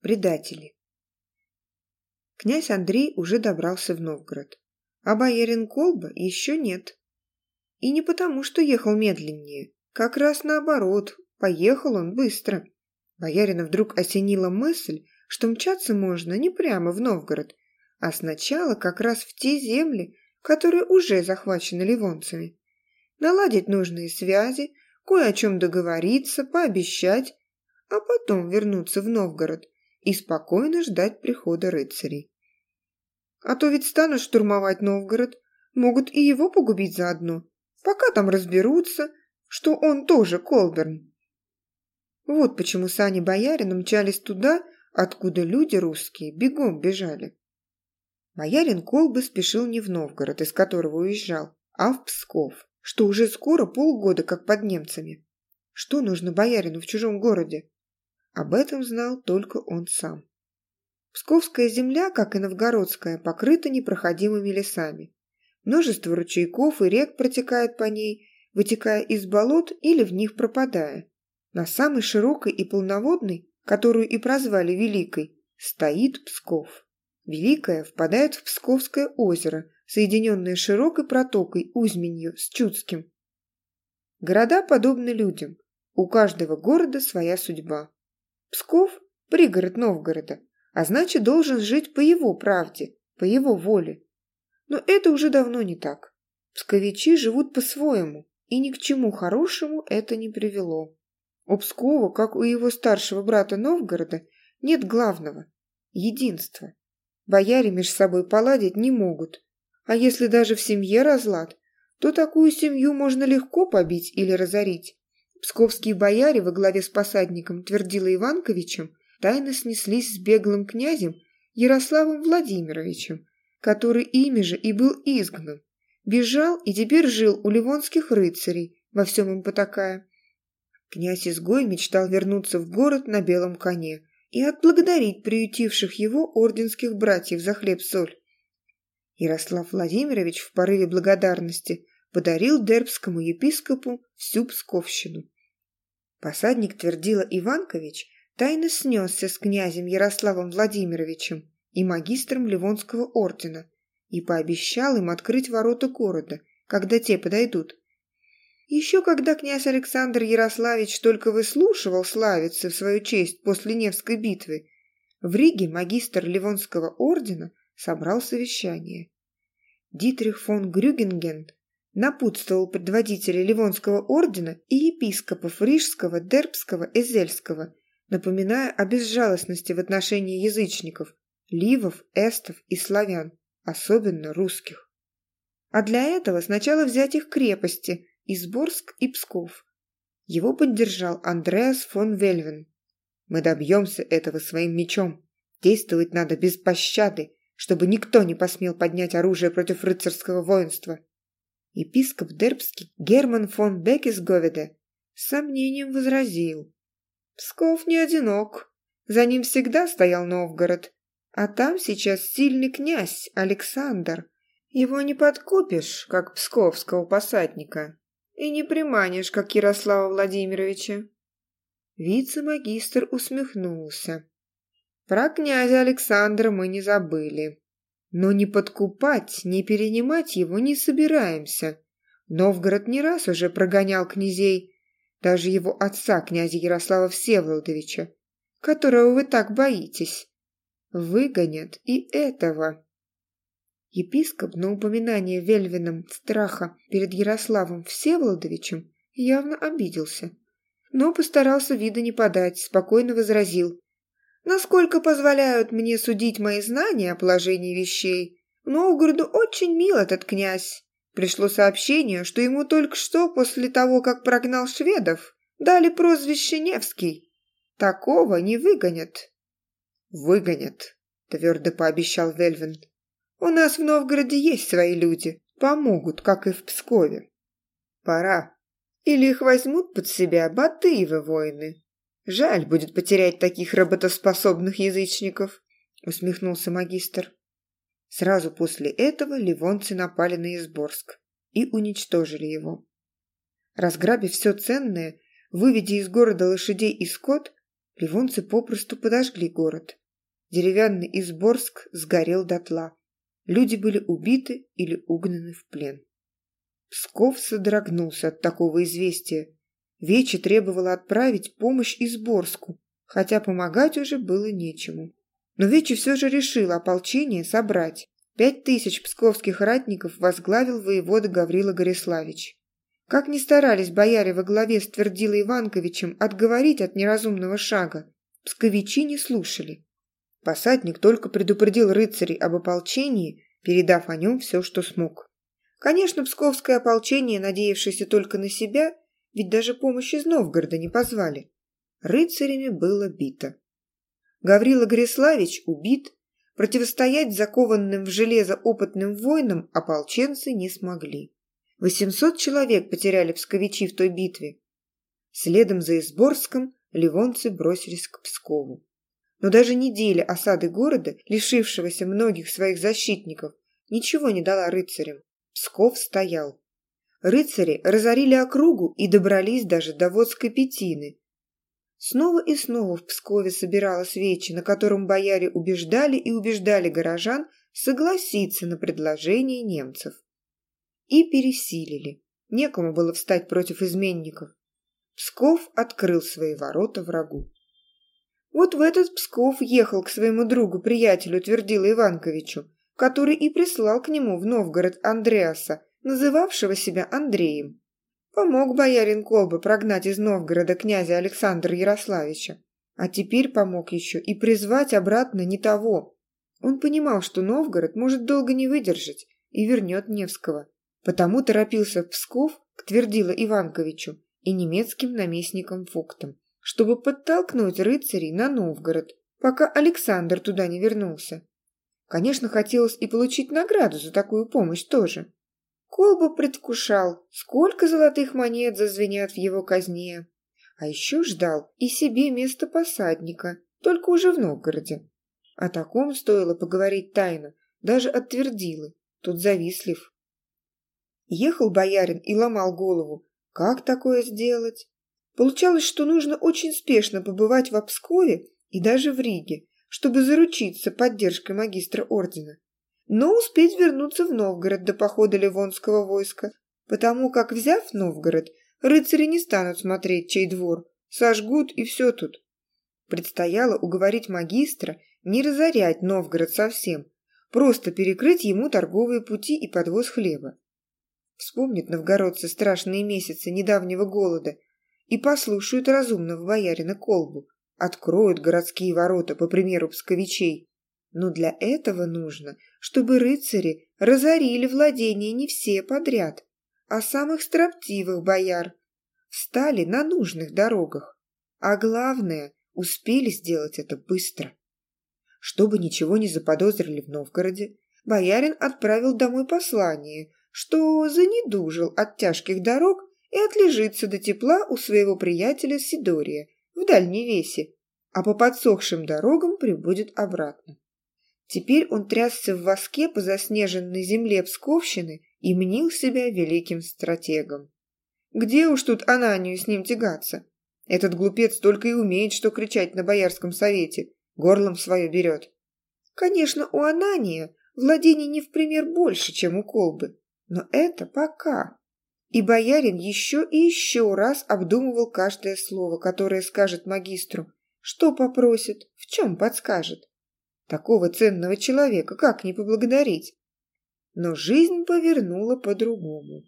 Предатели. Князь Андрей уже добрался в Новгород, а боярин Колба еще нет. И не потому, что ехал медленнее, как раз наоборот, поехал он быстро. Боярина вдруг осенила мысль, что мчаться можно не прямо в Новгород, а сначала как раз в те земли, которые уже захвачены ливонцами. Наладить нужные связи, кое о чем договориться, пообещать, а потом вернуться в Новгород и спокойно ждать прихода рыцарей. А то ведь станут штурмовать Новгород, могут и его погубить заодно, пока там разберутся, что он тоже Колберн. Вот почему сани боярина мчались туда, откуда люди русские бегом бежали. Боярин Колбы спешил не в Новгород, из которого уезжал, а в Псков, что уже скоро полгода как под немцами. Что нужно боярину в чужом городе? Об этом знал только он сам. Псковская земля, как и новгородская, покрыта непроходимыми лесами. Множество ручейков и рек протекает по ней, вытекая из болот или в них пропадая. На самой широкой и полноводной, которую и прозвали Великой, стоит Псков. Великая впадает в Псковское озеро, соединенное широкой протокой Узменью с Чудским. Города подобны людям. У каждого города своя судьба. Псков – пригород Новгорода, а значит, должен жить по его правде, по его воле. Но это уже давно не так. Псковичи живут по-своему, и ни к чему хорошему это не привело. У Пскова, как у его старшего брата Новгорода, нет главного – единства. Бояре между собой поладить не могут. А если даже в семье разлад, то такую семью можно легко побить или разорить. Псковские бояре во главе с посадником Твердила Иванковичем тайно снеслись с беглым князем Ярославом Владимировичем, который ими же и был изгнан. Бежал и теперь жил у ливонских рыцарей, во всем им потакая. Князь-изгой мечтал вернуться в город на белом коне и отблагодарить приютивших его орденских братьев за хлеб-соль. Ярослав Владимирович в порыве благодарности подарил дербскому епископу всю Псковщину. Посадник Твердила Иванкович тайно снесся с князем Ярославом Владимировичем и магистром Ливонского ордена и пообещал им открыть ворота города, когда те подойдут. Еще когда князь Александр Ярославич только выслушивал славицы в свою честь после Невской битвы, в Риге магистр Ливонского ордена собрал совещание. Дитрих фон Грюгенген напутствовал предводителей Ливонского ордена и епископов Рижского, Дербского и Зельского, напоминая о безжалостности в отношении язычников, ливов, эстов и славян, особенно русских. А для этого сначала взять их крепости – Изборск и Псков. Его поддержал Андреас фон Вельвен. «Мы добьемся этого своим мечом. Действовать надо без пощады, чтобы никто не посмел поднять оружие против рыцарского воинства». Епископ Дербский Герман фон Бекисговеде с сомнением возразил. «Псков не одинок. За ним всегда стоял Новгород. А там сейчас сильный князь Александр. Его не подкупишь, как псковского посадника и не приманишь, как Ярослава Владимировича. Вице-магистр усмехнулся. Про князя Александра мы не забыли. Но не подкупать, не перенимать его не собираемся. Новгород не раз уже прогонял князей, даже его отца, князя Ярослава Всеволодовича, которого вы так боитесь. Выгонят и этого. Епископ на упоминание Вельвином страха перед Ярославом Всеволодовичем явно обиделся, но постарался вида не подать, спокойно возразил. «Насколько позволяют мне судить мои знания о положении вещей, Новгороду очень мил этот князь. Пришло сообщение, что ему только что после того, как прогнал шведов, дали прозвище Невский. Такого не выгонят». «Выгонят», — твердо пообещал Вельвин. У нас в Новгороде есть свои люди. Помогут, как и в Пскове. Пора. Или их возьмут под себя Батыевы воины. Жаль будет потерять таких работоспособных язычников, усмехнулся магистр. Сразу после этого ливонцы напали на Изборск и уничтожили его. Разграбив все ценное, выведя из города лошадей и скот, Ливонцы попросту подожгли город. Деревянный Изборск сгорел дотла. Люди были убиты или угнаны в плен. Псков содрогнулся от такого известия. Вече требовала отправить помощь Изборску, хотя помогать уже было нечему. Но Вече все же решил ополчение собрать. Пять тысяч псковских ратников возглавил воевода Гаврила Гориславич. Как ни старались бояре во главе с Твердило Иванковичем отговорить от неразумного шага, псковичи не слушали. Посадник только предупредил рыцарей об ополчении, передав о нем все, что смог. Конечно, псковское ополчение, надеявшееся только на себя, ведь даже помощь из Новгорода не позвали. Рыцарями было бито. Гаврила Гориславич убит, противостоять закованным в железо опытным воинам ополченцы не смогли. Восемьсот человек потеряли псковичи в той битве. Следом за Изборском ливонцы бросились к Пскову. Но даже неделя осады города, лишившегося многих своих защитников, ничего не дала рыцарям. Псков стоял. Рыцари разорили округу и добрались даже до Водской Петины. Снова и снова в Пскове собиралась вече, на котором бояре убеждали и убеждали горожан согласиться на предложение немцев. И пересилили. Некому было встать против изменников. Псков открыл свои ворота врагу. Вот в этот Псков ехал к своему другу-приятелю Твердила Иванковичу, который и прислал к нему в Новгород Андреаса, называвшего себя Андреем. Помог боярин Колбы прогнать из Новгорода князя Александра Ярославича. А теперь помог еще и призвать обратно не того. Он понимал, что Новгород может долго не выдержать и вернет Невского. Потому торопился в Псков к Твердила Иванковичу и немецким наместникам Фуктам чтобы подтолкнуть рыцарей на Новгород, пока Александр туда не вернулся. Конечно, хотелось и получить награду за такую помощь тоже. Колба предвкушал, сколько золотых монет зазвенят в его казне. А еще ждал и себе место посадника, только уже в Новгороде. О таком стоило поговорить тайно, даже от Твердилы, тут завистлив. Ехал боярин и ломал голову, как такое сделать? Получалось, что нужно очень спешно побывать в Обскове и даже в Риге, чтобы заручиться поддержкой магистра ордена. Но успеть вернуться в Новгород до похода Ливонского войска, потому как, взяв Новгород, рыцари не станут смотреть, чей двор, сожгут и все тут. Предстояло уговорить магистра не разорять Новгород совсем, просто перекрыть ему торговые пути и подвоз хлеба. Вспомнит новгородцы страшные месяцы недавнего голода – и послушают разумного боярина Колбу, откроют городские ворота, по примеру псковичей. Но для этого нужно, чтобы рыцари разорили владения не все подряд, а самых строптивых бояр, встали на нужных дорогах. А главное, успели сделать это быстро. Чтобы ничего не заподозрили в Новгороде, боярин отправил домой послание, что занедужил от тяжких дорог и отлежится до тепла у своего приятеля Сидория в Дальней Весе, а по подсохшим дорогам прибудет обратно. Теперь он трясся в воске по заснеженной земле Псковщины и мнил себя великим стратегом. Где уж тут Ананию с ним тягаться? Этот глупец только и умеет, что кричать на Боярском совете, горлом свое берет. Конечно, у Анания владений не в пример больше, чем у Колбы, но это пока. И боярин еще и еще раз обдумывал каждое слово, которое скажет магистру. Что попросит, в чем подскажет. Такого ценного человека как не поблагодарить? Но жизнь повернула по-другому.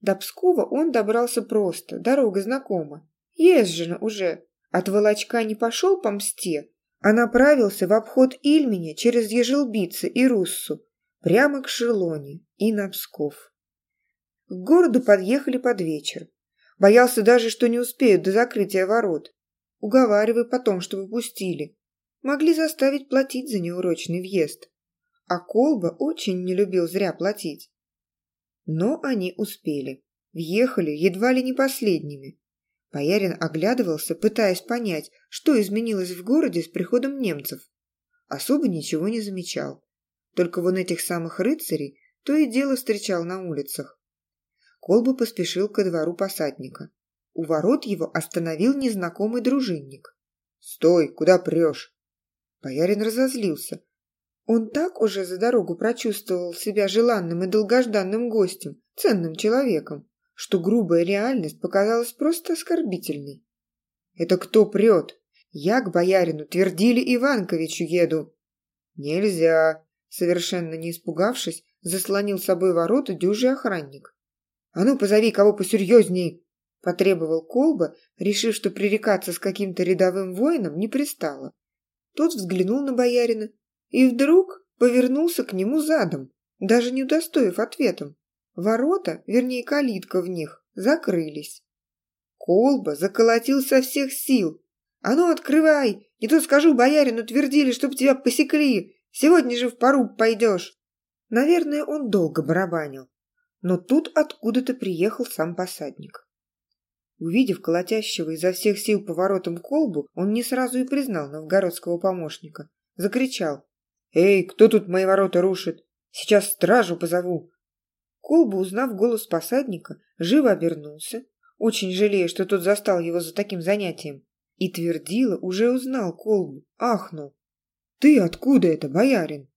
До Пскова он добрался просто, дорога знакома. Езжено уже. От Волочка не пошел по мсте, а направился в обход Ильменя через Ежелбицы и Руссу, прямо к Шелоне и на Псков. К городу подъехали под вечер. Боялся даже, что не успеют до закрытия ворот. Уговаривай потом, чтобы пустили. Могли заставить платить за неурочный въезд. А Колба очень не любил зря платить. Но они успели. Въехали едва ли не последними. Боярин оглядывался, пытаясь понять, что изменилось в городе с приходом немцев. Особо ничего не замечал. Только вон этих самых рыцарей то и дело встречал на улицах. Колба поспешил ко двору посадника. У ворот его остановил незнакомый дружинник. Стой, куда прешь? Боярин разозлился. Он так уже за дорогу прочувствовал себя желанным и долгожданным гостем, ценным человеком, что грубая реальность показалась просто оскорбительной. «Это кто прет? Я к боярину Твердили Иванковичу еду». «Нельзя», — совершенно не испугавшись, заслонил собой ворота дюжий охранник. «А ну, позови кого посерьезней!» — потребовал Колба, решив, что пререкаться с каким-то рядовым воином не пристало. Тот взглянул на боярина и вдруг повернулся к нему задом, даже не удостоив ответом. Ворота, вернее калитка в них, закрылись. Колба заколотил со всех сил. «А ну, открывай! Не то скажу боярину, твердили, чтоб тебя посекли! Сегодня же в поруб пойдешь!» Наверное, он долго барабанил. Но тут откуда-то приехал сам посадник. Увидев колотящего изо всех сил поворотом колбу, он не сразу и признал новгородского помощника. Закричал. «Эй, кто тут мои ворота рушит? Сейчас стражу позову!» Колба, узнав голос посадника, живо обернулся, очень жалея, что тот застал его за таким занятием. И твердила, уже узнал Колбу, ахнул. «Ты откуда это, боярин?»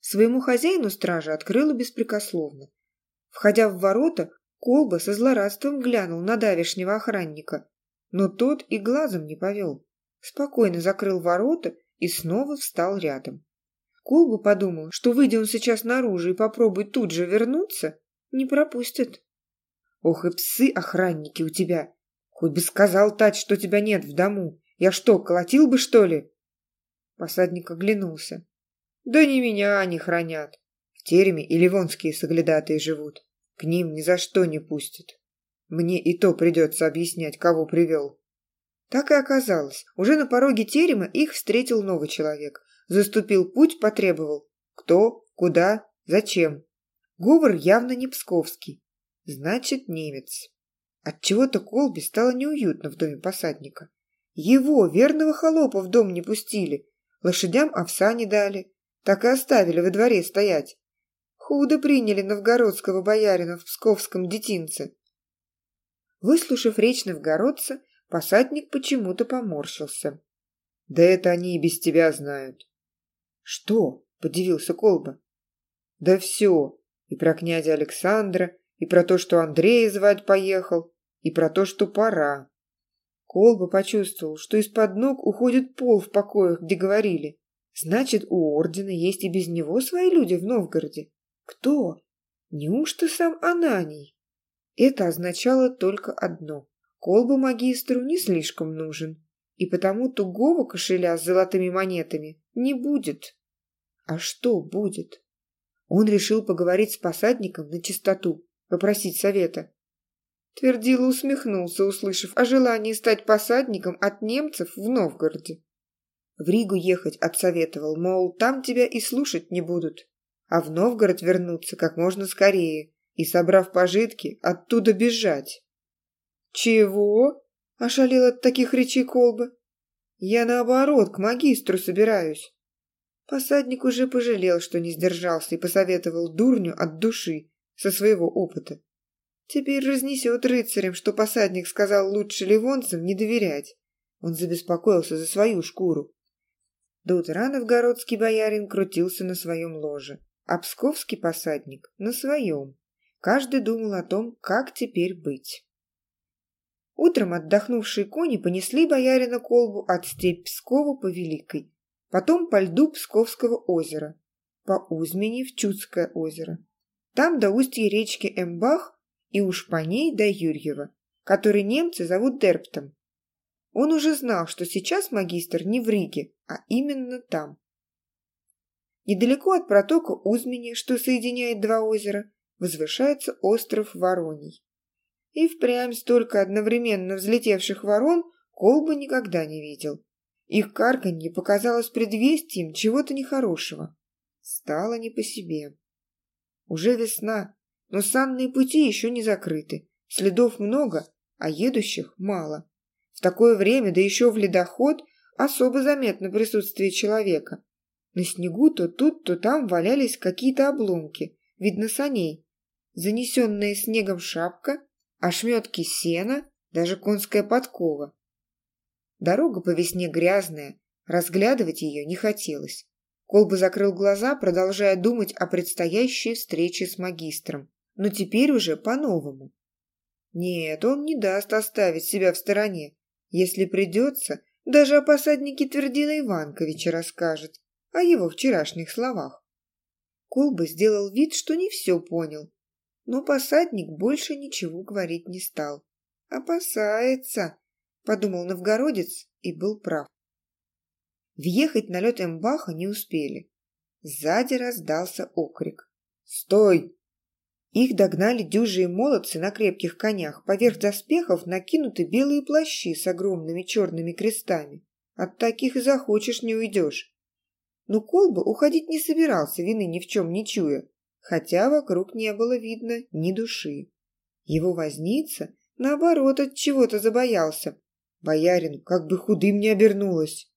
Своему хозяину стража открыла беспрекословно. Входя в ворота, Колба со злорадством глянул на давешнего охранника, но тот и глазом не повел. Спокойно закрыл ворота и снова встал рядом. Колба подумал, что выйдя он сейчас наружу и попробует тут же вернуться, не пропустят. Ох и псы-охранники у тебя! Хоть бы сказал Тать, что тебя нет в дому. Я что, колотил бы, что ли? Посадник оглянулся. Да не меня они хранят. В тереме и ливонские соглядатые живут. К ним ни за что не пустят. Мне и то придется объяснять, кого привел. Так и оказалось. Уже на пороге терема их встретил новый человек. Заступил путь, потребовал. Кто, куда, зачем. Говор явно не псковский. Значит, немец. Отчего-то Колби стало неуютно в доме посадника. Его, верного холопа, в дом не пустили. Лошадям овса не дали так и оставили во дворе стоять. Худо приняли новгородского боярина в псковском детинце. Выслушав речь новгородца, посадник почему-то поморщился. «Да это они и без тебя знают». «Что?» – подивился Колба. «Да все. И про князя Александра, и про то, что Андрея звать поехал, и про то, что пора». Колба почувствовал, что из-под ног уходит пол в покоях, где говорили. Значит, у ордена есть и без него свои люди в Новгороде. Кто? Неужто сам Ананий? Это означало только одно. Колба магистру не слишком нужен, и потому тугого кошеля с золотыми монетами не будет. А что будет? Он решил поговорить с посадником на чистоту, попросить совета. Твердило усмехнулся, услышав о желании стать посадником от немцев в Новгороде. В Ригу ехать отсоветовал, мол, там тебя и слушать не будут. А в Новгород вернуться как можно скорее и, собрав пожитки, оттуда бежать. «Чего?» – ошалел от таких речей колба. «Я, наоборот, к магистру собираюсь». Посадник уже пожалел, что не сдержался и посоветовал дурню от души, со своего опыта. Теперь разнесет рыцарям, что посадник сказал лучше ливонцам не доверять. Он забеспокоился за свою шкуру. До утра новгородский боярин крутился на своем ложе, а псковский посадник – на своем. Каждый думал о том, как теперь быть. Утром отдохнувшие кони понесли боярина колбу от степь Пскова по Великой, потом по льду Псковского озера, по Узмени в Чудское озеро. Там до устья речки Эмбах и уж по ней до Юрьева, который немцы зовут Дерптом. Он уже знал, что сейчас магистр не в Риге, а именно там. Недалеко от протока Узмени, что соединяет два озера, возвышается остров Вороний. И впрямь столько одновременно взлетевших ворон Колба никогда не видел. Их карканье показалось предвестием чего-то нехорошего. Стало не по себе. Уже весна, но санные пути еще не закрыты. Следов много, а едущих мало. В такое время, да еще в ледоход, особо заметно присутствие человека. На снегу то тут, то там валялись какие-то обломки, видно саней. Занесенная снегом шапка, ошметки сена, даже конская подкова. Дорога по весне грязная, разглядывать ее не хотелось. Колба закрыл глаза, продолжая думать о предстоящей встрече с магистром, но теперь уже по-новому. Нет, он не даст оставить себя в стороне. Если придется, даже о посаднике Твердина Иванковича расскажет, о его вчерашних словах. Колба сделал вид, что не все понял, но посадник больше ничего говорить не стал. «Опасается», — подумал новгородец и был прав. Въехать на лед Эмбаха не успели. Сзади раздался окрик. «Стой!» Их догнали дюжие молодцы на крепких конях. Поверх доспехов накинуты белые плащи с огромными черными крестами. От таких и захочешь не уйдешь. Но Колба уходить не собирался, вины ни в чем не чуя, хотя вокруг не было видно ни души. Его возница, наоборот, от чего-то забоялся. Боярин как бы худым не обернулась.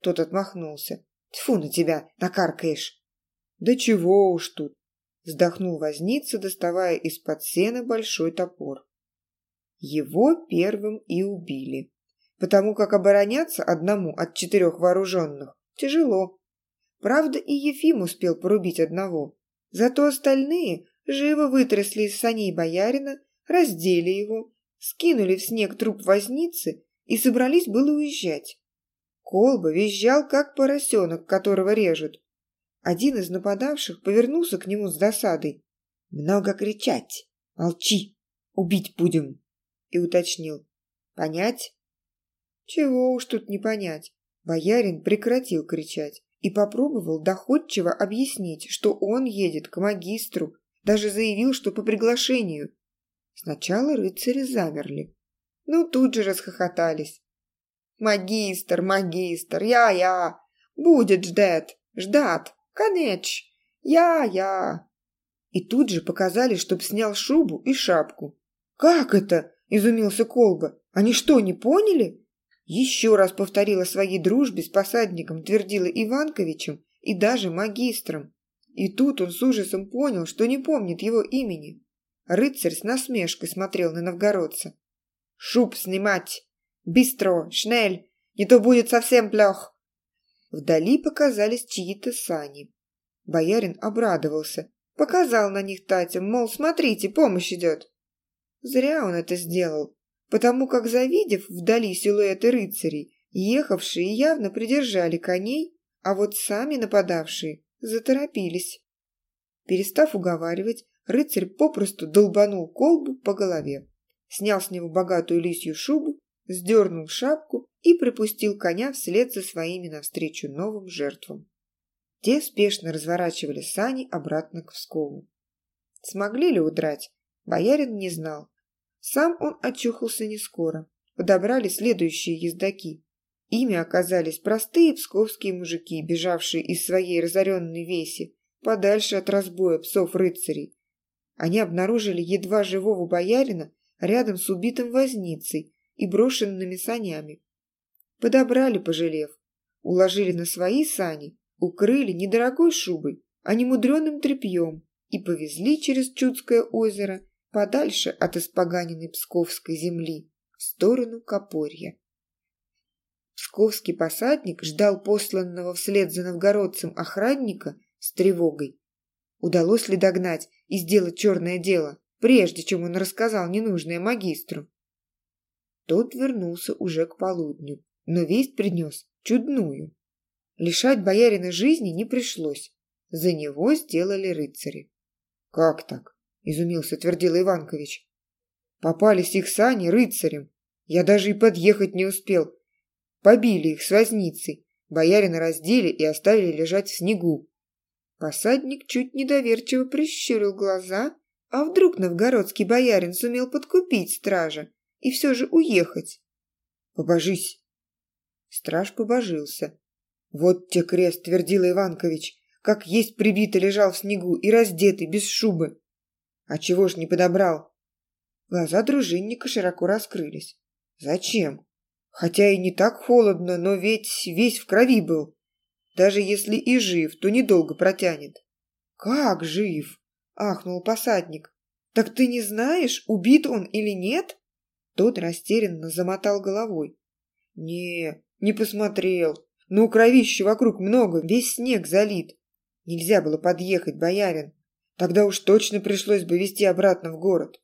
Тот отмахнулся. Тьфу на тебя, накаркаешь. Да чего уж тут. Вздохнул возница, доставая из-под сена большой топор. Его первым и убили, потому как обороняться одному от четырех вооруженных тяжело. Правда, и Ефим успел порубить одного. Зато остальные живо вытрясли из саней боярина, раздели его, скинули в снег труп возницы и собрались было уезжать. Колба визжал, как поросенок, которого режут. Один из нападавших повернулся к нему с досадой. «Много кричать! Молчи! Убить будем!» И уточнил. «Понять?» «Чего уж тут не понять!» Боярин прекратил кричать и попробовал доходчиво объяснить, что он едет к магистру, даже заявил, что по приглашению. Сначала рыцари замерли, но тут же расхохотались. «Магистр, магистр, я-я! Будет ждет, ждат, конеч, я-я!» И тут же показали, чтоб снял шубу и шапку. «Как это?» – изумился Колба. «Они что, не поняли?» Еще раз повторила своей дружбе с посадником, твердила Иванковичем и даже магистром. И тут он с ужасом понял, что не помнит его имени. Рыцарь с насмешкой смотрел на новгородца. «Шуб снимать! Быстро! Шнель! Не то будет совсем плох!» Вдали показались чьи-то сани. Боярин обрадовался, показал на них Татям, мол, смотрите, помощь идет. Зря он это сделал потому как, завидев вдали силуэты рыцарей, ехавшие явно придержали коней, а вот сами нападавшие заторопились. Перестав уговаривать, рыцарь попросту долбанул колбу по голове, снял с него богатую лисью шубу, сдернул шапку и припустил коня вслед за своими навстречу новым жертвам. Те спешно разворачивали сани обратно к Вскову. Смогли ли удрать, боярин не знал, сам он очухался не скоро. Подобрали следующие ездаки. Ими оказались простые псковские мужики, бежавшие из своей разоренной веси, подальше от разбоя псов-рыцарей. Они обнаружили едва живого боярина рядом с убитым возницей и брошенными санями. Подобрали, пожалев, уложили на свои сани, укрыли недорогой шубой, а не мудреным тряпьем и повезли через Чудское озеро подальше от испоганенной Псковской земли, в сторону Копорья. Псковский посадник ждал посланного вслед за новгородцем охранника с тревогой. Удалось ли догнать и сделать черное дело, прежде чем он рассказал ненужное магистру? Тот вернулся уже к полудню, но весть принес чудную. Лишать боярина жизни не пришлось. За него сделали рыцари. Как так? Изумился Твердила Иванкович. Попались их сани рыцарем. Я даже и подъехать не успел. Побили их с возницей. Боярина раздели и оставили лежать в снегу. Посадник чуть недоверчиво прищурил глаза, а вдруг новгородский боярин сумел подкупить стража и все же уехать. «Побожись!» Страж побожился. «Вот те крест!» — твердил Иванкович. «Как есть прибитый лежал в снегу и раздетый, без шубы!» А чего ж не подобрал? Глаза дружинника широко раскрылись. Зачем? Хотя и не так холодно, но ведь весь в крови был. Даже если и жив, то недолго протянет. Как жив? Ахнул посадник. Так ты не знаешь, убит он или нет? Тот растерянно замотал головой. Не, не посмотрел. Но кровища вокруг много, весь снег залит. Нельзя было подъехать, боярин. Тогда уж точно пришлось бы везти обратно в город.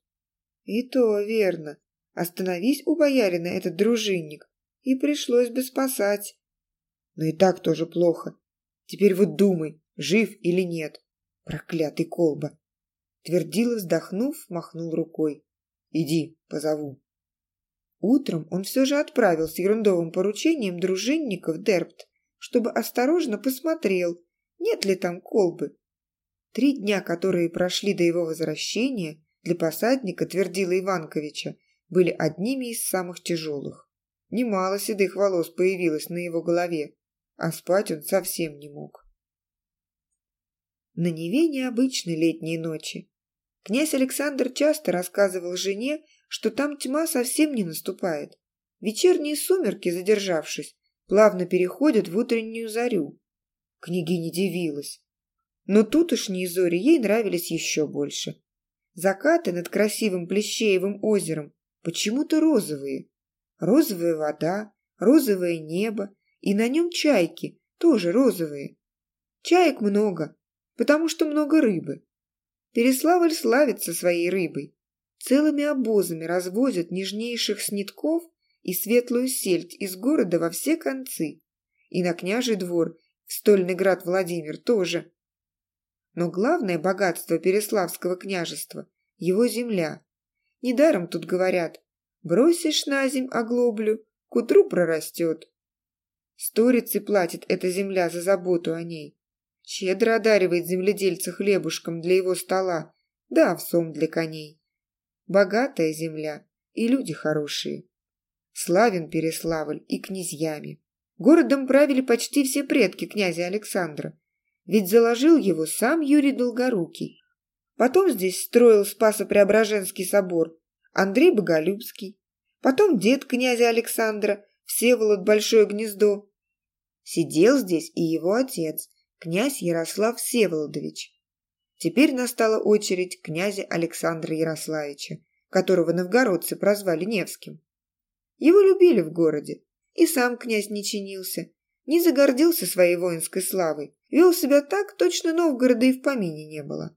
И то верно. Остановись у боярина этот дружинник, и пришлось бы спасать. Но и так тоже плохо. Теперь вот думай, жив или нет. Проклятый колба. Твердила, вздохнув, махнул рукой. Иди, позову. Утром он все же отправил с ерундовым поручением дружинника в Дербт, чтобы осторожно посмотрел, нет ли там колбы. Три дня, которые прошли до его возвращения, для посадника Твердила Иванковича были одними из самых тяжелых. Немало седых волос появилось на его голове, а спать он совсем не мог. На Неве необычны летние ночи. Князь Александр часто рассказывал жене, что там тьма совсем не наступает. Вечерние сумерки, задержавшись, плавно переходят в утреннюю зарю. Княгиня дивилась. Но тутошние зори ей нравились еще больше. Закаты над красивым Плещеевым озером почему-то розовые. Розовая вода, розовое небо, и на нем чайки, тоже розовые. Чаек много, потому что много рыбы. Переславль славится своей рыбой. Целыми обозами развозят нежнейших снитков и светлую сельдь из города во все концы. И на княжий двор, в стольный град Владимир тоже. Но главное богатство Переславского княжества – его земля. Недаром тут говорят, бросишь на земь оглоблю, к утру прорастет. Сторицы платит эта земля за заботу о ней. Щедро одаривает земледельца хлебушком для его стола, да овсом для коней. Богатая земля и люди хорошие. Славен Переславль и князьями. Городом правили почти все предки князя Александра, ведь заложил его сам Юрий Долгорукий. Потом здесь строил Спасо-Преображенский собор Андрей Боголюбский, потом дед князя Александра, Всеволод Большое Гнездо. Сидел здесь и его отец, князь Ярослав Всеволодович. Теперь настала очередь князя Александра Ярославича, которого новгородцы прозвали Невским. Его любили в городе, и сам князь не чинился, не загордился своей воинской славой, вел себя так, точно Новгорода и в помине не было.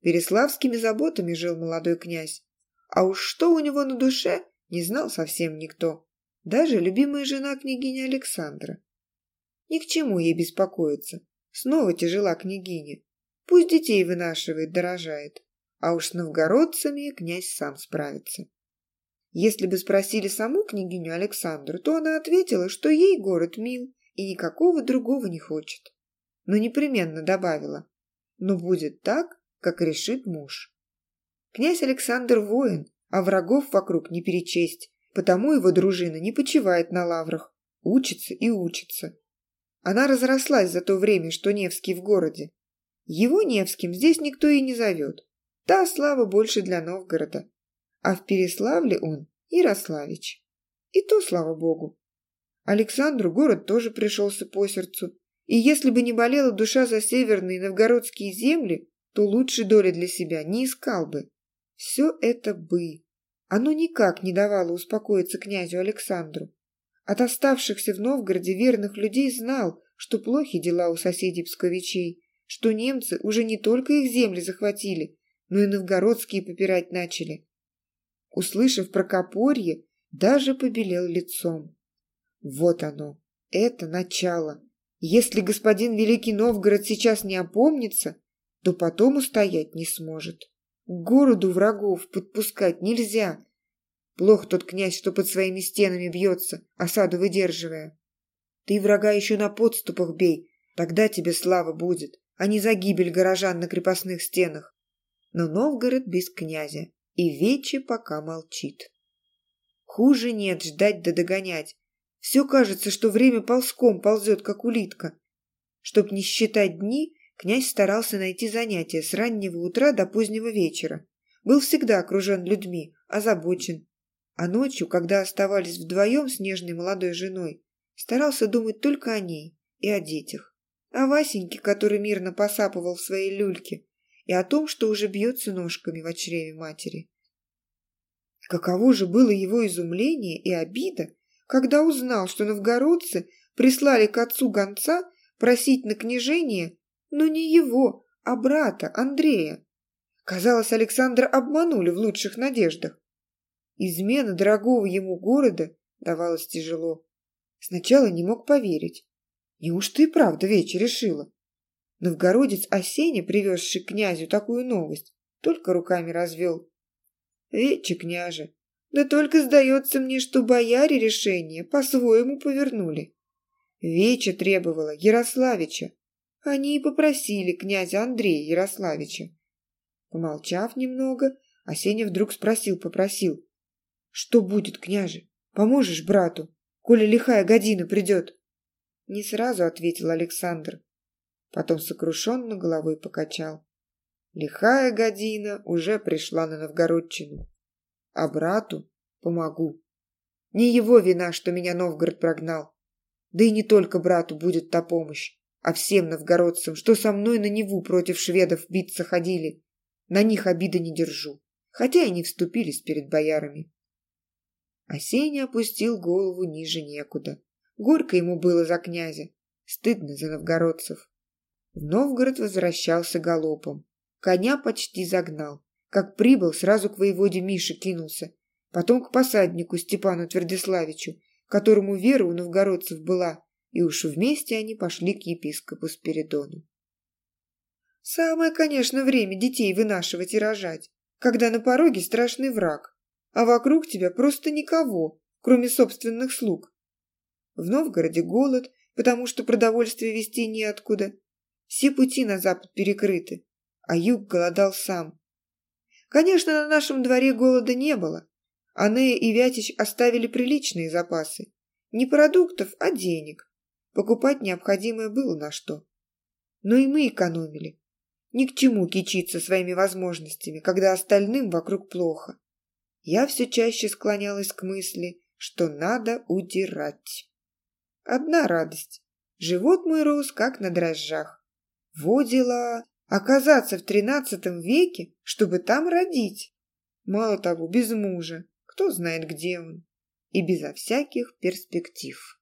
Переславскими заботами жил молодой князь, а уж что у него на душе, не знал совсем никто, даже любимая жена княгиня Александра. Ни к чему ей беспокоиться, Снова тяжела княгиня. Пусть детей вынашивает, дорожает. А уж с новгородцами князь сам справится. Если бы спросили саму княгиню Александру, то она ответила, что ей город мил и никакого другого не хочет. Но непременно добавила, но будет так, как решит муж. Князь Александр воин, а врагов вокруг не перечесть, потому его дружина не почивает на лаврах, учится и учится. Она разрослась за то время, что Невский в городе. Его Невским здесь никто и не зовет. Та слава больше для Новгорода. А в Переславле он Ярославич. И то, слава богу. Александру город тоже пришелся по сердцу. И если бы не болела душа за северные новгородские земли, то лучше доли для себя не искал бы. Все это бы. Оно никак не давало успокоиться князю Александру. От оставшихся в Новгороде верных людей знал, что плохи дела у соседей псковичей, что немцы уже не только их земли захватили, но и новгородские попирать начали. Услышав про Копорье, даже побелел лицом. Вот оно, это начало. Если господин Великий Новгород сейчас не опомнится, то потом устоять не сможет. К городу врагов подпускать нельзя, Плох тот князь, что под своими стенами бьется, осаду выдерживая. Ты врага еще на подступах бей, тогда тебе слава будет, а не за гибель горожан на крепостных стенах. Но Новгород без князя, и Вече пока молчит. Хуже нет ждать да догонять. Все кажется, что время ползком ползет, как улитка. Чтоб не считать дни, князь старался найти занятия с раннего утра до позднего вечера. Был всегда окружен людьми, озабочен, а ночью, когда оставались вдвоем с нежной молодой женой, старался думать только о ней и о детях. О Васеньке, который мирно посапывал в своей люльке, и о том, что уже бьется ножками в чреве матери. Каково же было его изумление и обида, когда узнал, что новгородцы прислали к отцу гонца просить на княжение, но не его, а брата Андрея. Казалось, Александра обманули в лучших надеждах. Измена дорогого ему города давалась тяжело. Сначала не мог поверить. Неужто и правда вечер решила? Новгородец Осеня, привезший князю такую новость, только руками развел. Вече, княже, да только сдается мне, что бояре решение по-своему повернули. Вече требовала Ярославича. Они и попросили князя Андрея Ярославича. Помолчав немного, Осеня вдруг спросил-попросил. «Что будет, княже? Поможешь брату, коли лихая година придет?» Не сразу ответил Александр. Потом сокрушенно головой покачал. Лихая година уже пришла на Новгородчину. А брату помогу. Не его вина, что меня Новгород прогнал. Да и не только брату будет та помощь, а всем новгородцам, что со мной на Неву против шведов биться ходили. На них обиды не держу, хотя и не вступились перед боярами. Осеня опустил голову ниже некуда. Горько ему было за князя, стыдно за новгородцев. В Новгород возвращался галопом. Коня почти загнал. Как прибыл, сразу к воеводе Мише кинулся. Потом к посаднику Степану Твердиславичу, которому вера у новгородцев была, и уж вместе они пошли к епископу Спиридону. Самое, конечно, время детей вынашивать и рожать, когда на пороге страшный враг, а вокруг тебя просто никого, кроме собственных слуг. В Новгороде голод, потому что продовольствие везти неоткуда. Все пути на запад перекрыты, а юг голодал сам. Конечно, на нашем дворе голода не было. Анея и Вятич оставили приличные запасы. Не продуктов, а денег. Покупать необходимое было на что. Но и мы экономили. Ни к чему кичиться своими возможностями, когда остальным вокруг плохо. Я все чаще склонялась к мысли, что надо удирать. Одна радость. Живот мой рос, как на дрожжах. Во дела! Оказаться в тринадцатом веке, чтобы там родить. Мало того, без мужа. Кто знает, где он. И безо всяких перспектив.